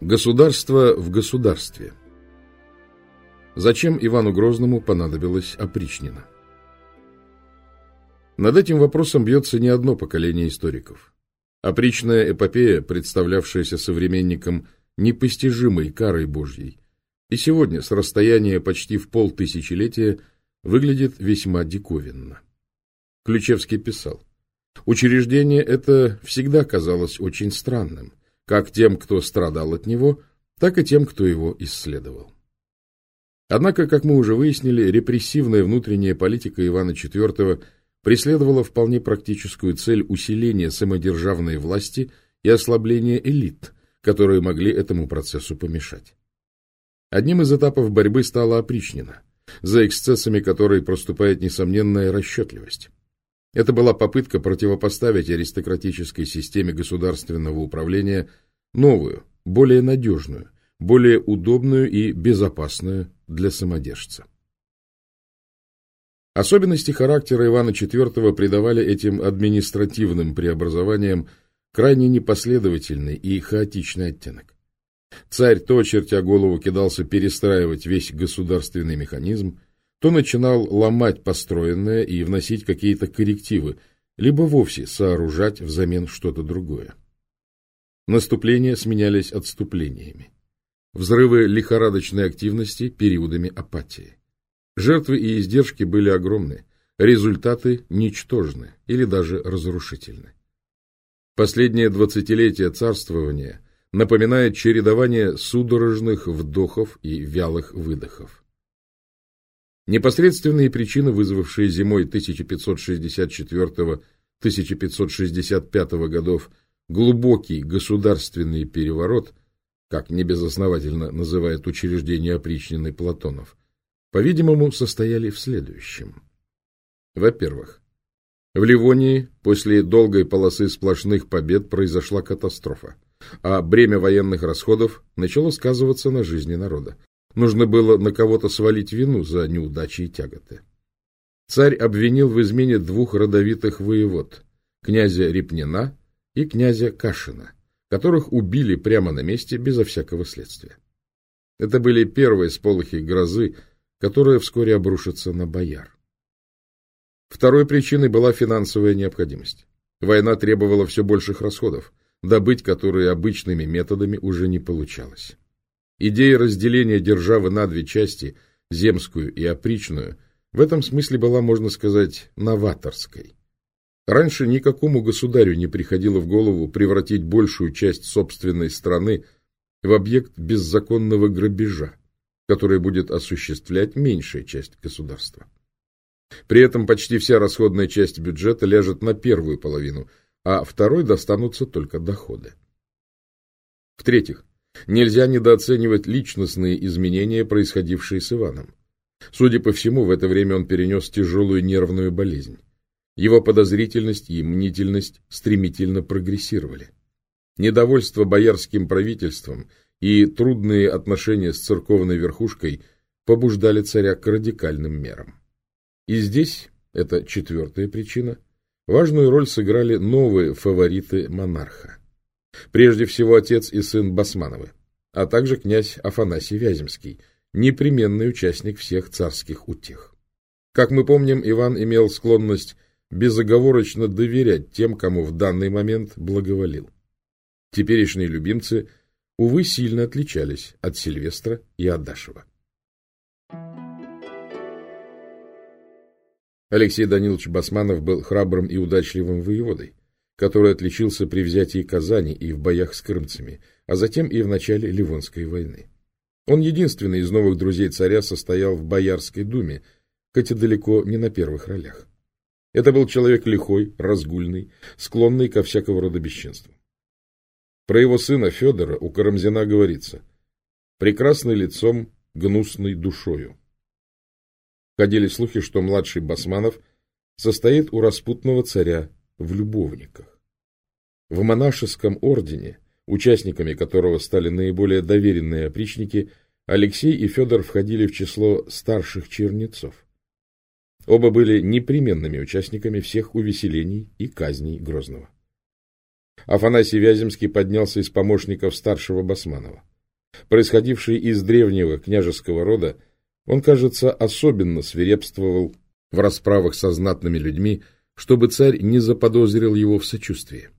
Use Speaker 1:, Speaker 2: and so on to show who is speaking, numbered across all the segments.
Speaker 1: Государство в государстве. Зачем Ивану Грозному понадобилось опричнина? Над этим вопросом бьется не одно поколение историков. Опричная эпопея, представлявшаяся современникам непостижимой карой Божьей, и сегодня с расстояния почти в полтысячелетия выглядит весьма диковинно. Ключевский писал, «Учреждение это всегда казалось очень странным, как тем, кто страдал от него, так и тем, кто его исследовал. Однако, как мы уже выяснили, репрессивная внутренняя политика Ивана IV преследовала вполне практическую цель усиления самодержавной власти и ослабления элит, которые могли этому процессу помешать. Одним из этапов борьбы стала опричнина, за эксцессами которой проступает несомненная расчетливость. Это была попытка противопоставить аристократической системе государственного управления новую, более надежную, более удобную и безопасную для самодержца. Особенности характера Ивана IV придавали этим административным преобразованиям крайне непоследовательный и хаотичный оттенок. Царь то, чертя голову, кидался перестраивать весь государственный механизм, то начинал ломать построенное и вносить какие-то коррективы, либо вовсе сооружать взамен что-то другое. Наступления сменялись отступлениями. Взрывы лихорадочной активности периодами апатии. Жертвы и издержки были огромны, результаты ничтожны или даже разрушительны. Последнее двадцатилетие царствования напоминает чередование судорожных вдохов и вялых выдохов. Непосредственные причины, вызвавшие зимой 1564-1565 годов глубокий государственный переворот, как небезосновательно называет учреждение опричнины Платонов, по-видимому, состояли в следующем. Во-первых, в Ливонии после долгой полосы сплошных побед произошла катастрофа, а бремя военных расходов начало сказываться на жизни народа. Нужно было на кого-то свалить вину за неудачи и тяготы. Царь обвинил в измене двух родовитых воевод, князя Репнина и князя Кашина, которых убили прямо на месте безо всякого следствия. Это были первые сполохи грозы, которая вскоре обрушится на бояр. Второй причиной была финансовая необходимость. Война требовала все больших расходов, добыть которые обычными методами уже не получалось. Идея разделения державы на две части, земскую и опричную, в этом смысле была, можно сказать, новаторской. Раньше никакому государю не приходило в голову превратить большую часть собственной страны в объект беззаконного грабежа, который будет осуществлять меньшая часть государства. При этом почти вся расходная часть бюджета ляжет на первую половину, а второй достанутся только доходы. В-третьих, Нельзя недооценивать личностные изменения, происходившие с Иваном. Судя по всему, в это время он перенес тяжелую нервную болезнь. Его подозрительность и мнительность стремительно прогрессировали. Недовольство боярским правительством и трудные отношения с церковной верхушкой побуждали царя к радикальным мерам. И здесь, это четвертая причина, важную роль сыграли новые фавориты монарха. Прежде всего отец и сын Басмановы, а также князь Афанасий Вяземский, непременный участник всех царских утех. Как мы помним, Иван имел склонность безоговорочно доверять тем, кому в данный момент благоволил. Теперешние любимцы, увы, сильно отличались от Сильвестра и Адашева. Алексей Данилович Басманов был храбрым и удачливым воеводой который отличился при взятии Казани и в боях с крымцами, а затем и в начале Ливонской войны. Он единственный из новых друзей царя состоял в Боярской думе, хотя далеко не на первых ролях. Это был человек лихой, разгульный, склонный ко всякого рода бесчинству. Про его сына Федора у Карамзина говорится «прекрасный лицом, гнусной душою». Ходили слухи, что младший Басманов состоит у распутного царя в любовниках. В монашеском ордене, участниками которого стали наиболее доверенные опричники, Алексей и Федор входили в число старших чернецов. Оба были непременными участниками всех увеселений и казней Грозного. Афанасий Вяземский поднялся из помощников старшего Басманова. Происходивший из древнего княжеского рода, он, кажется, особенно свирепствовал в расправах со знатными людьми, чтобы царь не заподозрил его в сочувствии.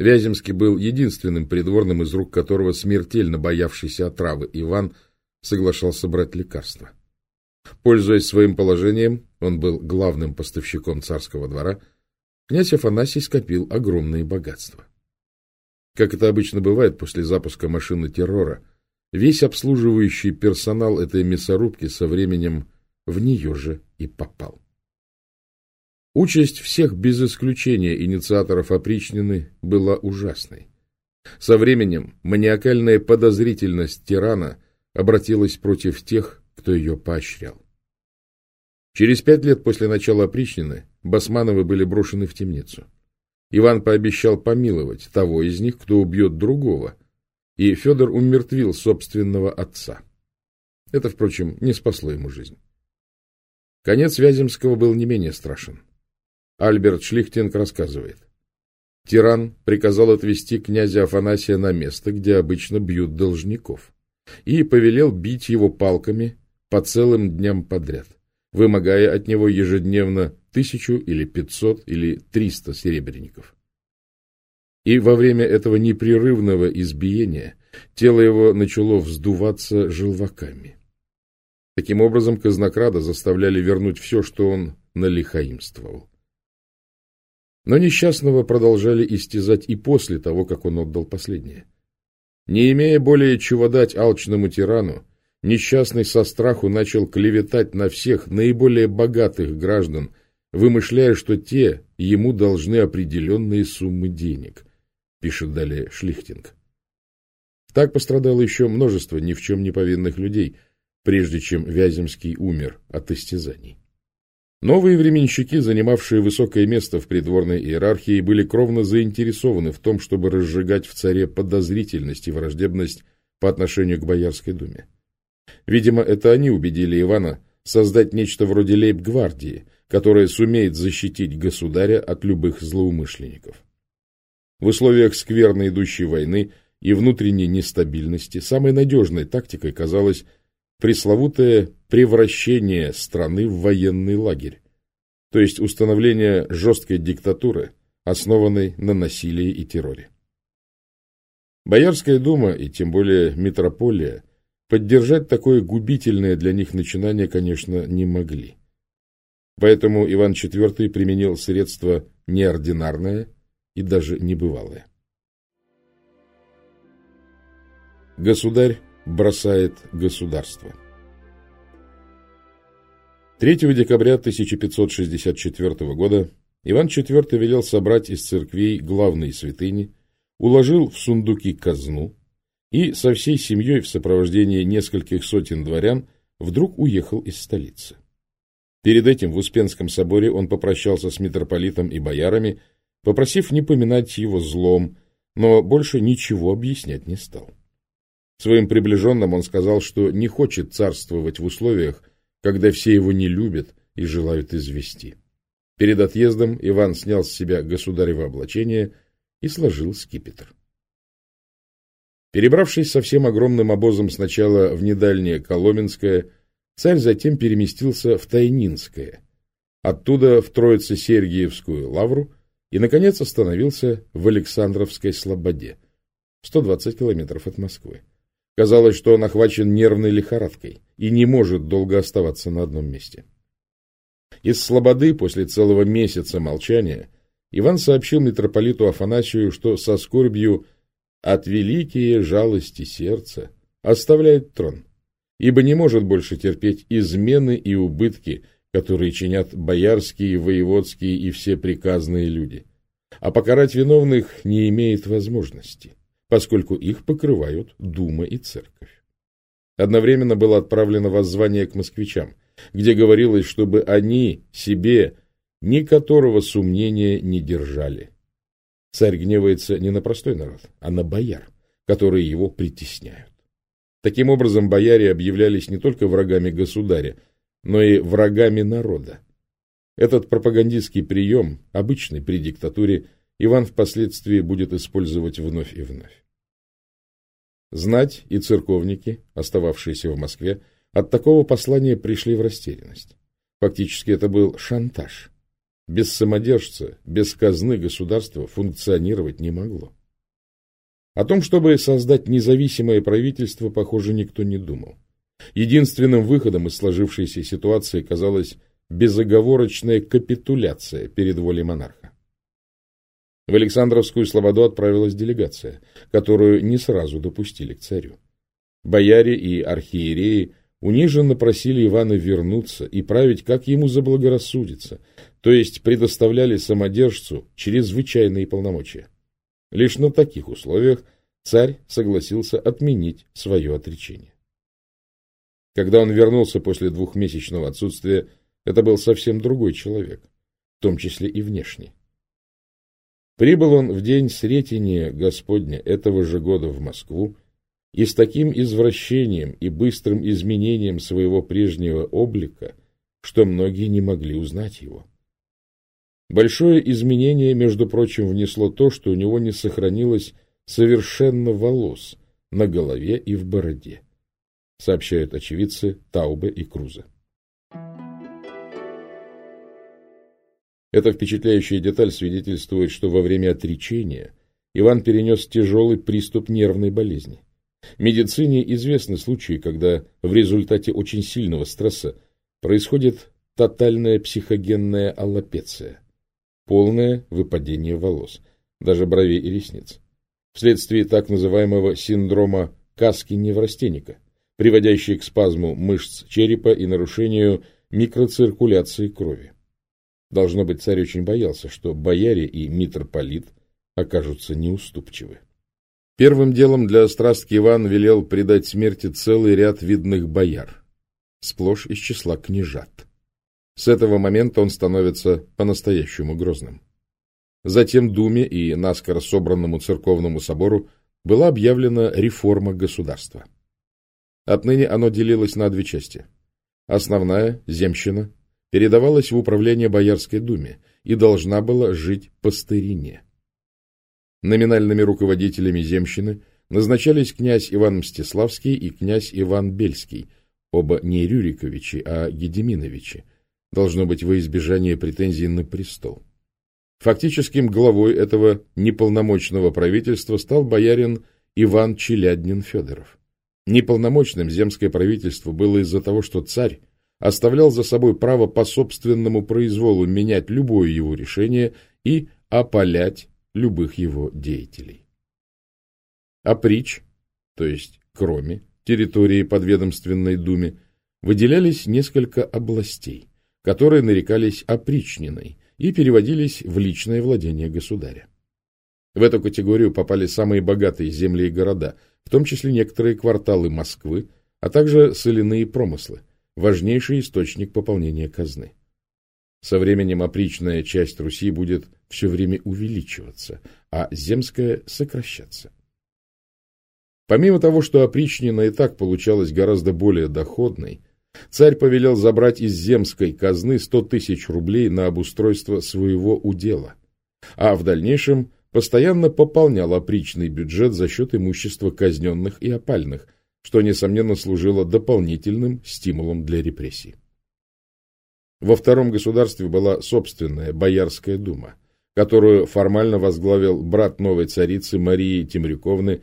Speaker 1: Вяземский был единственным придворным, из рук которого смертельно боявшийся отравы Иван соглашался брать лекарства. Пользуясь своим положением, он был главным поставщиком царского двора, князь Афанасий скопил огромные богатства. Как это обычно бывает после запуска машины террора, весь обслуживающий персонал этой мясорубки со временем в нее же и попал. Участь всех без исключения инициаторов опричнины была ужасной. Со временем маниакальная подозрительность тирана обратилась против тех, кто ее поощрял. Через пять лет после начала опричнины Басмановы были брошены в темницу. Иван пообещал помиловать того из них, кто убьет другого, и Федор умертвил собственного отца. Это, впрочем, не спасло ему жизнь. Конец Вяземского был не менее страшен. Альберт Шлихтинг рассказывает. Тиран приказал отвести князя Афанасия на место, где обычно бьют должников, и повелел бить его палками по целым дням подряд, вымогая от него ежедневно тысячу или пятьсот или триста серебряников. И во время этого непрерывного избиения тело его начало вздуваться желваками. Таким образом, казнокрада заставляли вернуть все, что он налихаимствовал. Но несчастного продолжали истязать и после того, как он отдал последнее. Не имея более чего дать алчному тирану, несчастный со страху начал клеветать на всех наиболее богатых граждан, вымышляя, что те ему должны определенные суммы денег, пишет далее Шлихтинг. Так пострадало еще множество ни в чем не повинных людей, прежде чем Вяземский умер от истязаний. Новые временщики, занимавшие высокое место в придворной иерархии, были кровно заинтересованы в том, чтобы разжигать в царе подозрительность и враждебность по отношению к Боярской думе. Видимо, это они убедили Ивана создать нечто вроде лейб-гвардии, которая сумеет защитить государя от любых злоумышленников. В условиях скверно идущей войны и внутренней нестабильности самой надежной тактикой казалось пресловутое превращение страны в военный лагерь, то есть установление жесткой диктатуры, основанной на насилии и терроре. Боярская дума и тем более метрополия поддержать такое губительное для них начинание, конечно, не могли. Поэтому Иван IV применил средство неординарное и даже небывалое. Государь бросает государство. 3 декабря 1564 года Иван IV велел собрать из церквей главные святыни, уложил в сундуки казну и со всей семьей в сопровождении нескольких сотен дворян вдруг уехал из столицы. Перед этим в Успенском соборе он попрощался с митрополитом и боярами, попросив не поминать его злом, но больше ничего объяснять не стал. Своим приближенным он сказал, что не хочет царствовать в условиях, когда все его не любят и желают извести. Перед отъездом Иван снял с себя государево облачение и сложил скипетр. Перебравшись со всем огромным обозом сначала в недальнее Коломенское, царь затем переместился в Тайнинское, оттуда в Троице-Сергиевскую лавру и, наконец, остановился в Александровской Слободе, 120 километров от Москвы. Казалось, что он охвачен нервной лихорадкой и не может долго оставаться на одном месте. Из Слободы после целого месяца молчания Иван сообщил митрополиту Афанасию, что со скорбью от великие жалости сердца оставляет трон, ибо не может больше терпеть измены и убытки, которые чинят боярские, воеводские и все приказные люди, а покарать виновных не имеет возможности поскольку их покрывают Дума и Церковь. Одновременно было отправлено воззвание к москвичам, где говорилось, чтобы они себе ни которого сомнения не держали. Царь гневается не на простой народ, а на бояр, которые его притесняют. Таким образом, бояре объявлялись не только врагами государя, но и врагами народа. Этот пропагандистский прием, обычный при диктатуре, Иван впоследствии будет использовать вновь и вновь. Знать и церковники, остававшиеся в Москве, от такого послания пришли в растерянность. Фактически это был шантаж. Без самодержца, без казны государство функционировать не могло. О том, чтобы создать независимое правительство, похоже, никто не думал. Единственным выходом из сложившейся ситуации казалась безоговорочная капитуляция перед волей монарха. В Александровскую Слободу отправилась делегация, которую не сразу допустили к царю. Бояре и архиереи униженно просили Ивана вернуться и править, как ему заблагорассудится, то есть предоставляли самодержцу чрезвычайные полномочия. Лишь на таких условиях царь согласился отменить свое отречение. Когда он вернулся после двухмесячного отсутствия, это был совсем другой человек, в том числе и внешне. Прибыл он в день Сретения Господня этого же года в Москву, и с таким извращением и быстрым изменением своего прежнего облика, что многие не могли узнать его. Большое изменение, между прочим, внесло то, что у него не сохранилось совершенно волос на голове и в бороде, сообщают очевидцы Таубе и Круза. Эта впечатляющая деталь свидетельствует, что во время отречения Иван перенес тяжелый приступ нервной болезни. Медицине известны случаи, когда в результате очень сильного стресса происходит тотальная психогенная аллопеция, полное выпадение волос, даже бровей и ресниц, вследствие так называемого синдрома каски-неврастенника, приводящий к спазму мышц черепа и нарушению микроциркуляции крови. Должно быть, царь очень боялся, что бояре и митрополит окажутся неуступчивы. Первым делом для страстки Иван велел предать смерти целый ряд видных бояр, сплошь из числа княжат. С этого момента он становится по-настоящему грозным. Затем Думе и наскоро собранному церковному собору была объявлена реформа государства. Отныне оно делилось на две части. Основная, земщина, передавалась в управление Боярской думе и должна была жить по старине. Номинальными руководителями земщины назначались князь Иван Мстиславский и князь Иван Бельский, оба не Рюриковичи, а Гедеминовичи, должно быть во избежание претензий на престол. Фактическим главой этого неполномочного правительства стал боярин Иван Челяднин-Федоров. Неполномочным земское правительство было из-за того, что царь оставлял за собой право по собственному произволу менять любое его решение и опалять любых его деятелей. Оприч, то есть кроме территории подведомственной думе, выделялись несколько областей, которые нарекались опричниной и переводились в личное владение государя. В эту категорию попали самые богатые земли и города, в том числе некоторые кварталы Москвы, а также соляные промыслы, важнейший источник пополнения казны. Со временем опричная часть Руси будет все время увеличиваться, а земская сокращаться. Помимо того, что опричнина и так получалась гораздо более доходной, царь повелел забрать из земской казны 100 тысяч рублей на обустройство своего удела, а в дальнейшем постоянно пополнял опричный бюджет за счет имущества казненных и опальных, что, несомненно, служило дополнительным стимулом для репрессий. Во втором государстве была собственная Боярская дума, которую формально возглавил брат новой царицы Марии Темрюковны,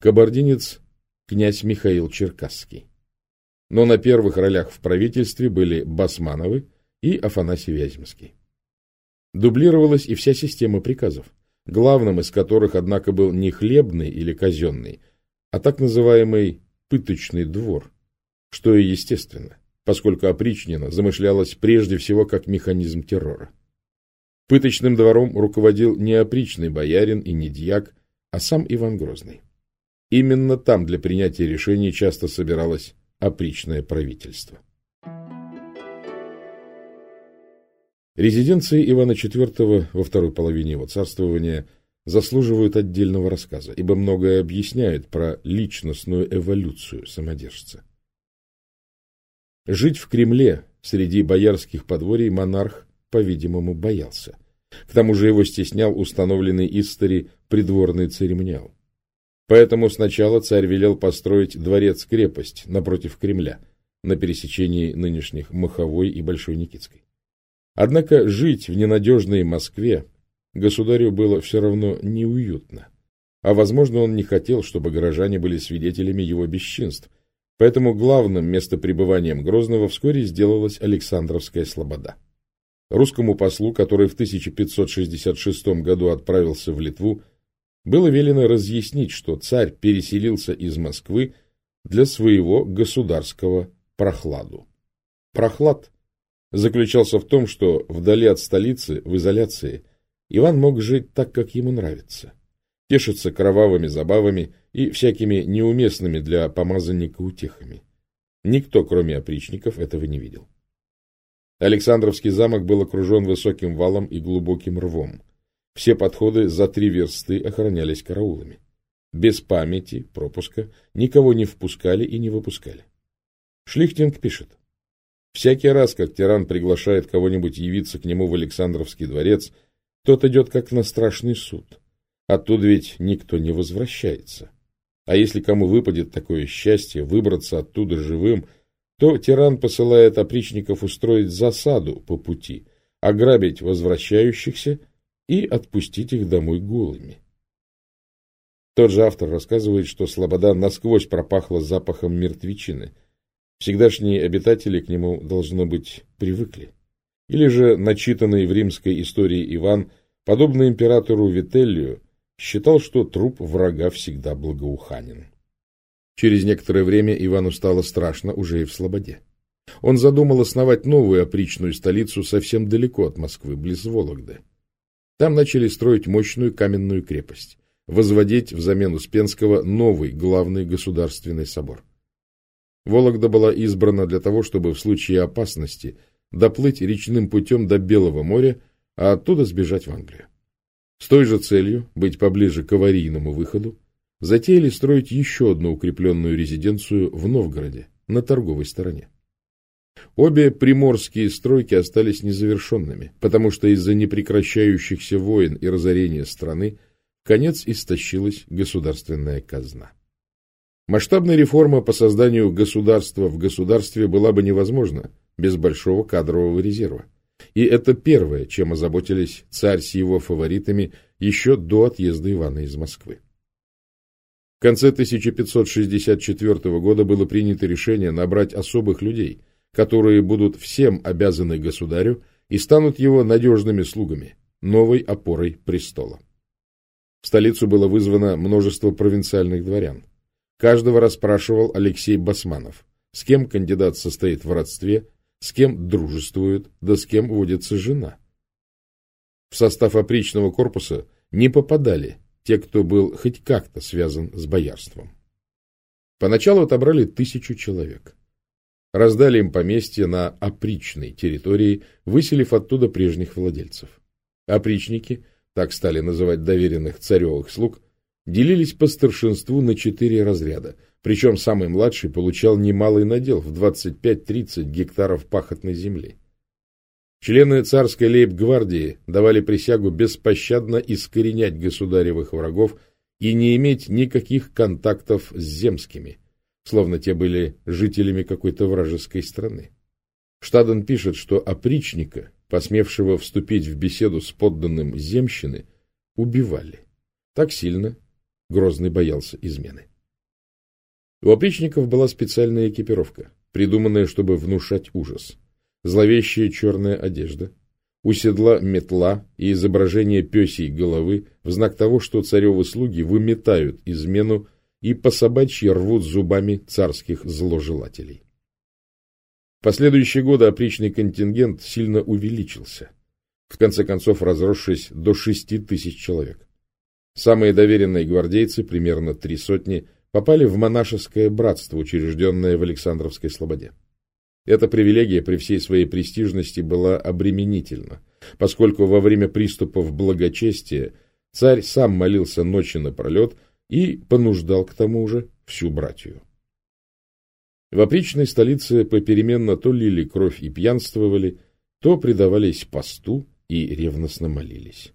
Speaker 1: кабардинец князь Михаил Черкасский. Но на первых ролях в правительстве были Басмановы и Афанасий Вяземский. Дублировалась и вся система приказов, главным из которых, однако, был не хлебный или казенный, а так называемый пыточный двор, что и естественно поскольку опричнина замышлялась прежде всего как механизм террора. Пыточным двором руководил не опричный боярин и не дьяк, а сам Иван Грозный. Именно там для принятия решений часто собиралось опричное правительство. Резиденции Ивана IV во второй половине его царствования заслуживают отдельного рассказа, ибо многое объясняет про личностную эволюцию самодержца. Жить в Кремле среди боярских подворий монарх, по-видимому, боялся, К тому же его стеснял установленный Истори придворный церемониал. Поэтому сначала царь велел построить дворец-крепость напротив Кремля, на пересечении нынешних Маховой и Большой Никитской. Однако жить в ненадежной Москве государю было все равно неуютно. А, возможно, он не хотел, чтобы горожане были свидетелями его бесчинств, поэтому главным местопребыванием Грозного вскоре сделалась Александровская слобода. Русскому послу, который в 1566 году отправился в Литву, было велено разъяснить, что царь переселился из Москвы для своего государского прохладу. Прохлад заключался в том, что вдали от столицы, в изоляции, Иван мог жить так, как ему нравится, тешиться кровавыми забавами и всякими неуместными для помазанника утехами. Никто, кроме опричников, этого не видел. Александровский замок был окружен высоким валом и глубоким рвом. Все подходы за три версты охранялись караулами. Без памяти, пропуска, никого не впускали и не выпускали. Шлихтинг пишет. Всякий раз, как тиран приглашает кого-нибудь явиться к нему в Александровский дворец, тот идет как на страшный суд. Оттуда ведь никто не возвращается. А если кому выпадет такое счастье выбраться оттуда живым, то тиран посылает опричников устроить засаду по пути, ограбить возвращающихся и отпустить их домой голыми. Тот же автор рассказывает, что Слобода насквозь пропахла запахом мертвечины. Всегдашние обитатели к нему, должно быть, привыкли. Или же начитанный в римской истории Иван, подобно императору Вителлию, считал, что труп врага всегда благоуханен. Через некоторое время Ивану стало страшно уже и в Слободе. Он задумал основать новую опричную столицу совсем далеко от Москвы, близ Вологды. Там начали строить мощную каменную крепость, возводить взамен Успенского новый главный государственный собор. Вологда была избрана для того, чтобы в случае опасности доплыть речным путем до Белого моря, а оттуда сбежать в Англию. С той же целью, быть поближе к аварийному выходу, затеяли строить еще одну укрепленную резиденцию в Новгороде, на торговой стороне. Обе приморские стройки остались незавершенными, потому что из-за непрекращающихся войн и разорения страны конец истощилась государственная казна. Масштабная реформа по созданию государства в государстве была бы невозможна без большого кадрового резерва. И это первое, чем озаботились царь с его фаворитами еще до отъезда Ивана из Москвы. В конце 1564 года было принято решение набрать особых людей, которые будут всем обязаны государю и станут его надежными слугами, новой опорой престола. В столицу было вызвано множество провинциальных дворян. Каждого расспрашивал Алексей Басманов, с кем кандидат состоит в родстве, с кем дружествует, да с кем водится жена. В состав опричного корпуса не попадали те, кто был хоть как-то связан с боярством. Поначалу отобрали тысячу человек. Раздали им поместье на опричной территории, выселив оттуда прежних владельцев. Опричники, так стали называть доверенных царевых слуг, делились по старшинству на четыре разряда, причем самый младший получал немалый надел в 25-30 гектаров пахотной земли. Члены царской лейб-гвардии давали присягу беспощадно искоренять государевых врагов и не иметь никаких контактов с земскими – словно те были жителями какой-то вражеской страны. Штаден пишет, что опричника, посмевшего вступить в беседу с подданным земщины, убивали. Так сильно Грозный боялся измены. У опричников была специальная экипировка, придуманная, чтобы внушать ужас. Зловещая черная одежда, у седла метла и изображение пёсей головы в знак того, что царевы слуги выметают измену и по собачьи рвут зубами царских зложелателей. В последующие годы опричный контингент сильно увеличился, в конце концов разросшись до шести тысяч человек. Самые доверенные гвардейцы, примерно три сотни, попали в монашеское братство, учрежденное в Александровской Слободе. Эта привилегия при всей своей престижности была обременительна, поскольку во время приступов благочестия царь сам молился ночи напролет, и понуждал к тому же всю братью. В опричной столице попеременно то лили кровь и пьянствовали, то предавались посту и ревностно молились.